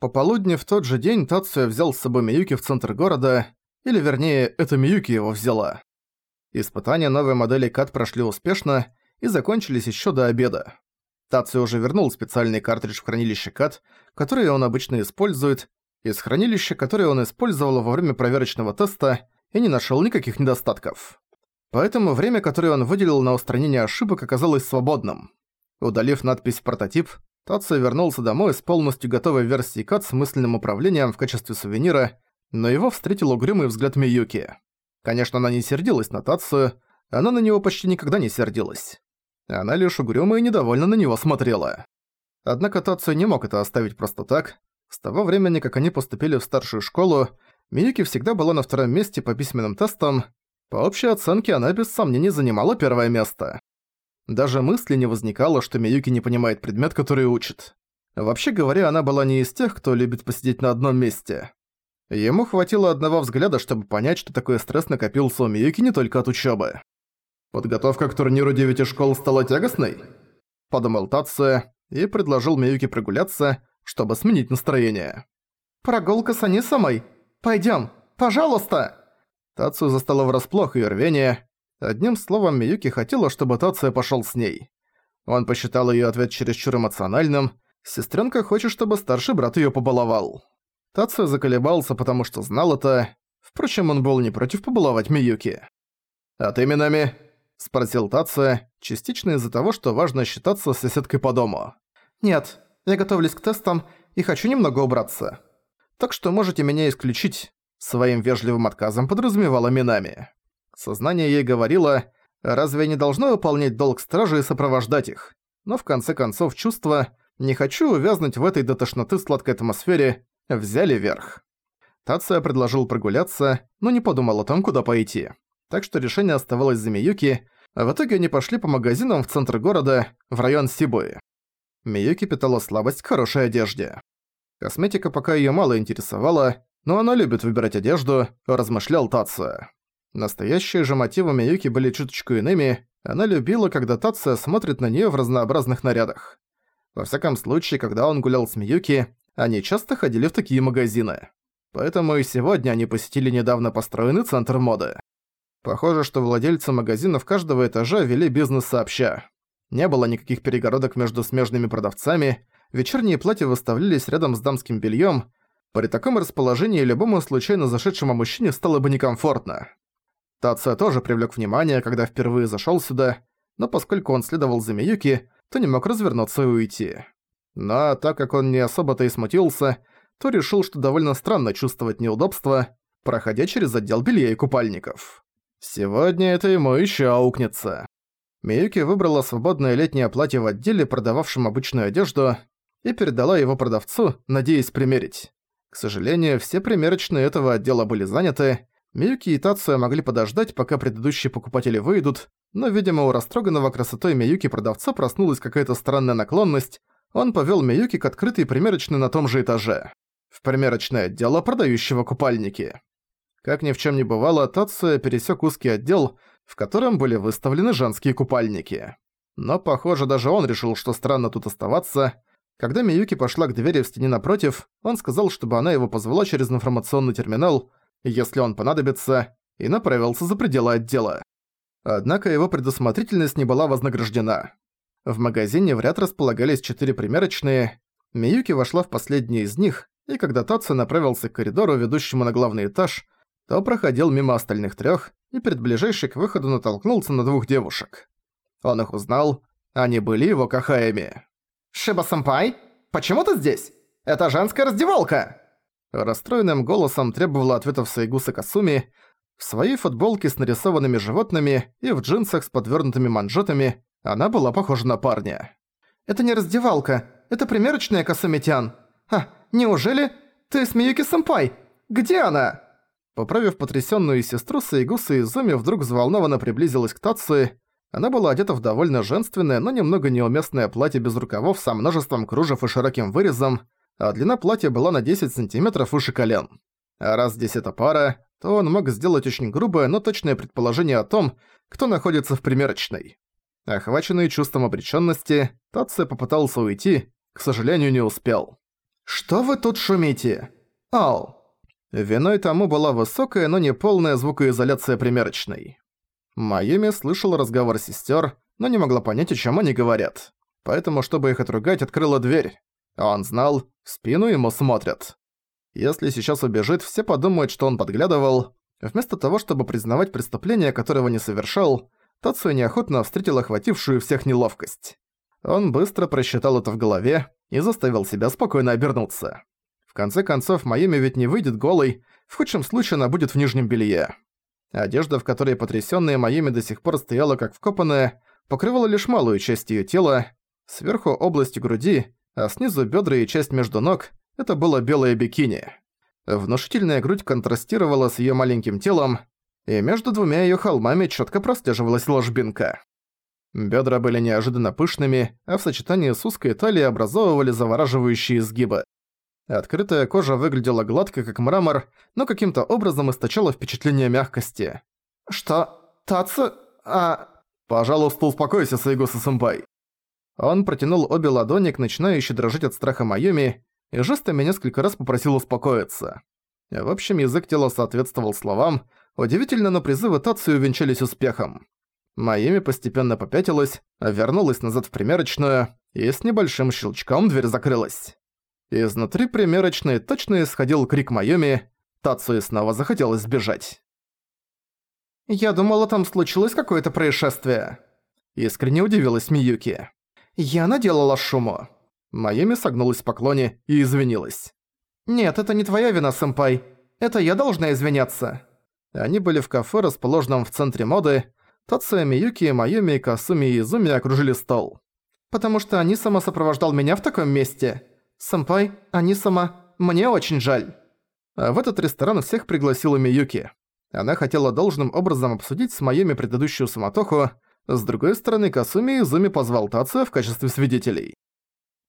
По полудню в тот же день Тацуя взял с собой Миюки в центр города, или вернее, это Миюки его взяла. Испытания новой модели КАТ прошли успешно и закончились еще до обеда. Тацуя уже вернул специальный картридж в хранилище КАТ, который он обычно использует, из хранилища, которое он использовал во время проверочного теста, и не нашел никаких недостатков. Поэтому время, которое он выделил на устранение ошибок, оказалось свободным. Удалив надпись «Прототип», Тацу вернулся домой с полностью готовой версией КАТ с мысленным управлением в качестве сувенира, но его встретил угрюмый взгляд Миюки. Конечно, она не сердилась на Тацию, она на него почти никогда не сердилась. Она лишь угрюмо и недовольно на него смотрела. Однако Тацию не мог это оставить просто так. С того времени, как они поступили в старшую школу, Миюки всегда была на втором месте по письменным тестам. По общей оценке она без сомнений занимала первое место. Даже мысли не возникало, что Миюки не понимает предмет, который учит. Вообще говоря, она была не из тех, кто любит посидеть на одном месте. Ему хватило одного взгляда, чтобы понять, что такой стресс накопился у Миюки не только от учебы. «Подготовка к турниру девяти школ стала тягостной?» Подумал Тация и предложил Миюки прогуляться, чтобы сменить настроение. «Прогулка с Анисамой? Пойдём, пожалуйста!» Тацию застало врасплох её рвение, Одним словом, Миюки хотела, чтобы Тация пошёл с ней. Он посчитал её ответ чересчур эмоциональным. Сестрёнка хочет, чтобы старший брат её побаловал. Тация заколебался, потому что знал это. Впрочем, он был не против побаловать Миюки. «А ты, Минами?» – спросил Тация, частично из-за того, что важно считаться соседкой по дому. «Нет, я готовлюсь к тестам и хочу немного убраться. Так что можете меня исключить», – своим вежливым отказом подразумевала Минами. Сознание ей говорило, разве не должно выполнять долг стражи и сопровождать их? Но в конце концов чувства «не хочу увязнуть в этой до тошноты сладкой атмосфере» взяли верх. Тация предложил прогуляться, но не подумал о том, куда пойти. Так что решение оставалось за Миюки, а в итоге они пошли по магазинам в центр города, в район Сибуи. Миюки питала слабость к хорошей одежде. Косметика пока её мало интересовала, но она любит выбирать одежду, размышлял Тация. Настоящие же мотивы Миюки были чуточку иными, она любила, когда Тация смотрит на неё в разнообразных нарядах. Во всяком случае, когда он гулял с Миюки, они часто ходили в такие магазины. Поэтому и сегодня они посетили недавно построенный центр моды. Похоже, что владельцы магазинов каждого этажа вели бизнес сообща. Не было никаких перегородок между смежными продавцами, вечерние платья выставлялись рядом с дамским бельём. При таком расположении любому случайно зашедшему мужчине стало бы некомфортно. Тация тоже привлёк внимание, когда впервые зашёл сюда, но поскольку он следовал за Миюки, то не мог развернуться и уйти. Но так как он не особо-то и смутился, то решил, что довольно странно чувствовать неудобства, проходя через отдел белья и купальников. Сегодня это ему ещё аукнется. Миюки выбрала свободное летнее платье в отделе, продававшем обычную одежду, и передала его продавцу, надеясь примерить. К сожалению, все примерочные этого отдела были заняты, Миюки и Тацуя могли подождать, пока предыдущие покупатели выйдут, но, видимо, у растроганного красотой Миюки продавца проснулась какая-то странная наклонность, он повёл Миюки к открытой примерочной на том же этаже. В примерочное отдело, продающего купальники. Как ни в чем не бывало, Тацуя пересек узкий отдел, в котором были выставлены женские купальники. Но, похоже, даже он решил, что странно тут оставаться. Когда Миюки пошла к двери в стене напротив, он сказал, чтобы она его позвала через информационный терминал, если он понадобится, и направился за пределы отдела. Однако его предусмотрительность не была вознаграждена. В магазине в ряд располагались четыре примерочные. Миюки вошла в последний из них, и когда Татсу направился к коридору, ведущему на главный этаж, то проходил мимо остальных трёх и перед ближайшей к выходу натолкнулся на двух девушек. Он их узнал, они были его кахаями. «Шиба-сэмпай, почему ты здесь? Это женская раздевалка!» Расстроенным голосом требовала ответов Сайгуса Касуми, в своей футболке с нарисованными животными и в джинсах с подвернутыми манжетами она была похожа на парня. «Это не раздевалка, это примерочная Касумитян. А, неужели ты с Миюки-сэмпай? Где она?» Поправив потрясённую сестру, Сайгуса Изуми вдруг взволнованно приблизилась к Тацуи. Она была одета в довольно женственное, но немного неуместное платье без рукавов со множеством кружев и широким вырезом, а длина платья была на 10 сантиметров выше колен. А раз здесь эта пара, то он мог сделать очень грубое, но точное предположение о том, кто находится в примерочной. Охваченный чувством обречённости, Татце попытался уйти, к сожалению, не успел. «Что вы тут шумите? Ау!» Виной тому была высокая, но не полная звукоизоляция примерочной. Майюми слышала разговор сестер, но не могла понять, о чем они говорят. Поэтому, чтобы их отругать, открыла дверь. Он знал, в спину ему смотрят. Если сейчас убежит, все подумают, что он подглядывал. Вместо того, чтобы признавать преступление, которого не совершал, Тацуя неохотно встретил охватившую всех неловкость. Он быстро просчитал это в голове и заставил себя спокойно обернуться. В конце концов, Майами ведь не выйдет голой, в худшем случае она будет в нижнем белье. Одежда, в которой потрясённая Майами до сих пор стояла как вкопанная, покрывала лишь малую часть её тела, сверху область груди, а снизу бёдра и часть между ног – это было белое бикини. Внушительная грудь контрастировала с её маленьким телом, и между двумя её холмами чётко прослеживалась ложбинка. Бёдра были неожиданно пышными, а в сочетании с узкой талией образовывали завораживающие изгибы. Открытая кожа выглядела гладко, как мрамор, но каким-то образом источала впечатление мягкости. «Что? Таца? А...» «Пожалуйста, успокойся, Сайгуса-сэмпай». Он протянул обе ладони к начинающей дрожать от страха Майюми и жестами несколько раз попросил успокоиться. В общем, язык тела соответствовал словам, удивительно, но призывы Тацию увенчались успехом. Майюми постепенно попятилась, вернулась назад в примерочную, и с небольшим щелчком дверь закрылась. Изнутри примерочной точно исходил крик Майоми, Тацуи снова захотелось сбежать. «Я думала, там случилось какое-то происшествие». Искренне удивилась Миюки. «Я наделала шуму». Майоми согнулась в поклоне и извинилась. «Нет, это не твоя вина, сэмпай. Это я должна извиняться». Они были в кафе, расположенном в центре моды. Тацуя Миюки, Майоми, Касуми и Изуми окружили стол. «Потому что они сама сопровождал меня в таком месте. «Сэмпай, они сама, мне очень жаль». А в этот ресторан всех пригласила Миюки. Она хотела должным образом обсудить с Майами предыдущую суматоху, с другой стороны, Касуми и Зуми позвал Тацию в качестве свидетелей.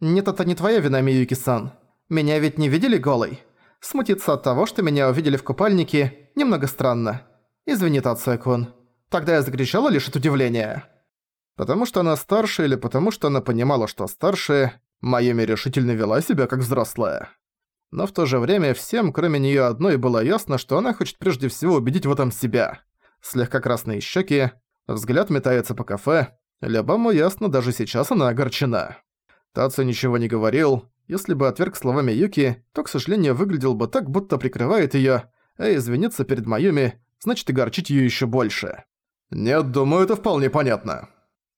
«Нет, это не твоя вина, Миюки-сан. Меня ведь не видели голой. Смутиться от того, что меня увидели в купальнике, немного странно. Извини, Тация-кун. Тогда я закричала лишь от удивления». Потому что она старше или потому что она понимала, что старше, Майами решительно вела себя как взрослая. Но в то же время всем, кроме неё одной, было ясно, что она хочет прежде всего убедить в этом себя. Слегка красные щеки, взгляд метается по кафе. Любому ясно, даже сейчас она огорчена. Тацу ничего не говорил. Если бы отверг словами Юки, то, к сожалению, выглядел бы так, будто прикрывает её, а извиниться перед Майюми значит огорчить её ещё больше. «Нет, думаю, это вполне понятно».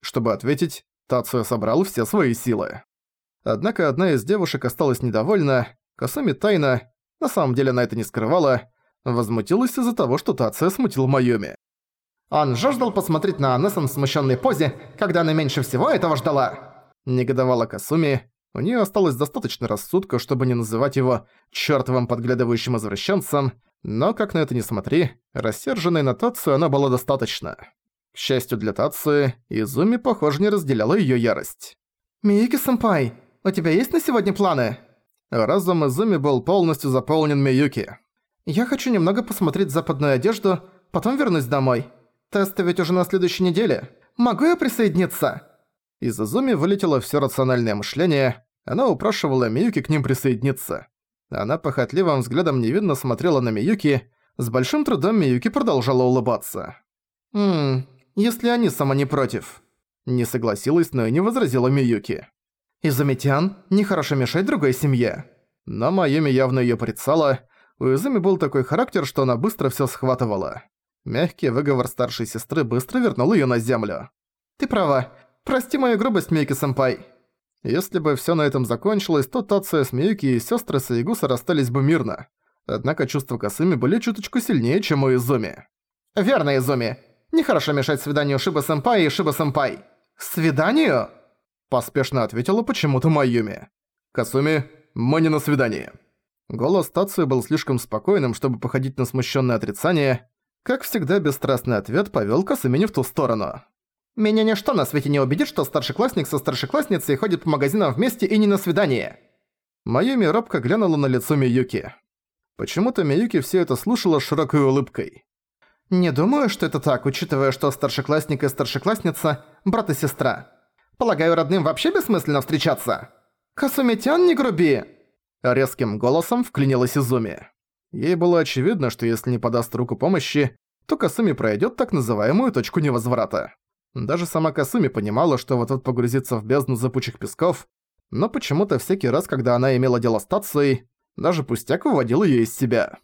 Чтобы ответить, Тацуя собрал все свои силы. Однако одна из девушек осталась недовольна, Касуми тайно, на самом деле она это не скрывала, возмутилась из-за того, что Тация смутил Майоми. «Он жаждал посмотреть на Анессан в смущенной позе, когда она меньше всего этого ждала!» Негодовала Касуми. У нее осталось достаточно рассудка, чтобы не называть его чертовым подглядывающим извращенцем, но, как на это ни смотри, рассерженной на Тацию она была достаточно. К счастью для Тации, Изуми, похоже, не разделяла ее ярость. «Миюки-сэмпай, у тебя есть на сегодня планы?» Разум Изуми был полностью заполнен Миюки. «Я хочу немного посмотреть западную одежду, потом вернусь домой. Тесты ведь уже на следующей неделе. Могу я присоединиться?» Из Изуми вылетело всё рациональное мышление, она упрашивала Миюки к ним присоединиться. Она похотливым взглядом невинно смотрела на Миюки, с большим трудом Миюки продолжала улыбаться. «Ммм, если они сама не против». Не согласилась, но и не возразила Миюки. Изумитян нехорошо мешать другой семье. Но Майюми явно её порицала. У Изуми был такой характер, что она быстро всё схватывала. Мягкий выговор старшей сестры быстро вернул её на землю. «Ты права. Прости мою грубость, Мейки-сэмпай». Если бы всё на этом закончилось, то Тация с Миюки и сёстры Саигуса расстались бы мирно. Однако чувства Касыми были чуточку сильнее, чем у Изуми. «Верно, Изуми. Нехорошо мешать свиданию Шиба-сэмпай и Шиба-сэмпай». «Свиданию?» Поспешно ответила почему-то Майюми. «Касуми, мы не на свидании». Голос Тацию был слишком спокойным, чтобы походить на смущенное отрицание. Как всегда, бесстрастный ответ повел Касуми не в ту сторону. «Меня ничто на свете не убедит, что старшеклассник со старшеклассницей ходит по магазинам вместе и не на свидание». Майюми робко глянула на лицо Миюки. Почему-то Миюки все это слушала широкой улыбкой. «Не думаю, что это так, учитывая, что старшеклассник и старшеклассница – брат и сестра. Полагаю, родным вообще бессмысленно встречаться? Касумитян, не груби!» Резким голосом вклинилась Изуми. Ей было очевидно, что если не подаст руку помощи, то Касуми пройдет так называемую точку невозврата. Даже сама Касуми понимала, что вот-вот погрузится в бездну запучих песков, но почему-то всякий раз, когда она имела дело с Тацией, даже пустяк выводил её из себя.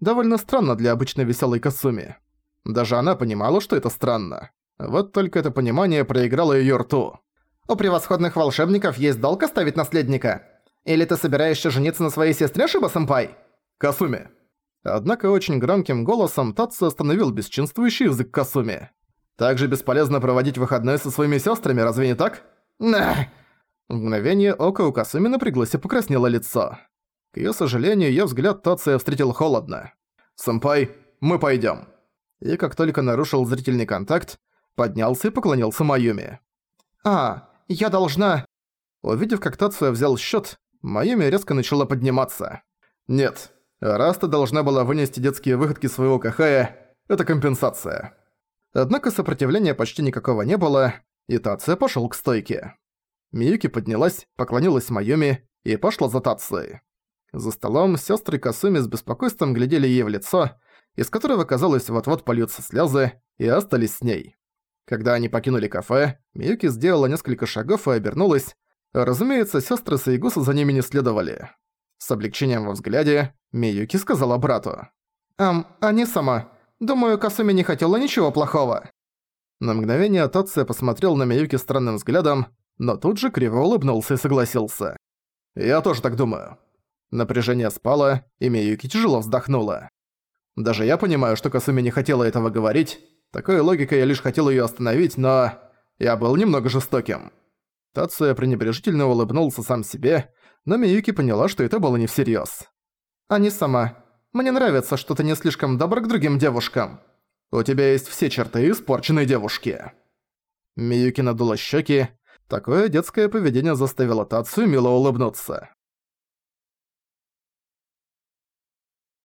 Довольно странно для обычной веселой Касуми. Даже она понимала, что это странно. Вот только это понимание проиграло её рту. «У превосходных волшебников есть долг оставить наследника. Или ты собираешься жениться на своей сестре, Шиба-сэмпай?» «Касуми». Однако очень громким голосом Татсу остановил бесчинствующий язык Касуми. «Так же бесполезно проводить выходные со своими сестрами, разве не так?» «На!» В мгновение ока у Касуми напряглось и покраснело лицо. К её сожалению, её взгляд Тация встретил холодно. «Сэмпай, мы пойдём». И как только нарушил зрительный контакт, поднялся и поклонился Майюми. «А, я должна...» Увидев, как Тация взял счёт, Майюми резко начала подниматься. «Нет, раз ты должна была вынести детские выходки своего Кахая, это компенсация». Однако сопротивления почти никакого не было, и Тация пошёл к стойке. Миюки поднялась, поклонилась Майюми и пошла за Тацией. За столом сестры Касуми с беспокойством глядели ей в лицо, из которого, казалось, вот-вот польются слезы, и остались с ней. Когда они покинули кафе, Миюки сделала несколько шагов и обернулась. Разумеется, сестры Саигуса за ними не следовали. С облегчением во взгляде Миюки сказала брату. «Ам, они сама. Думаю, Касуми не хотела ничего плохого». На мгновение Тация посмотрел на Миюки странным взглядом, но тут же криво улыбнулся и согласился. «Я тоже так думаю». Напряжение спало, и Миюки тяжело вздохнула. Даже я понимаю, что Касуми не хотела этого говорить. Такой логикой я лишь хотел её остановить, но... Я был немного жестоким. Тацуя пренебрежительно улыбнулся сам себе, но Миюки поняла, что это было не всерьёз. «А не сама. Мне нравится, что ты не слишком добр к другим девушкам. У тебя есть все черты испорченной девушки». Миюки надула щеки. Такое детское поведение заставило Тацию мило улыбнуться.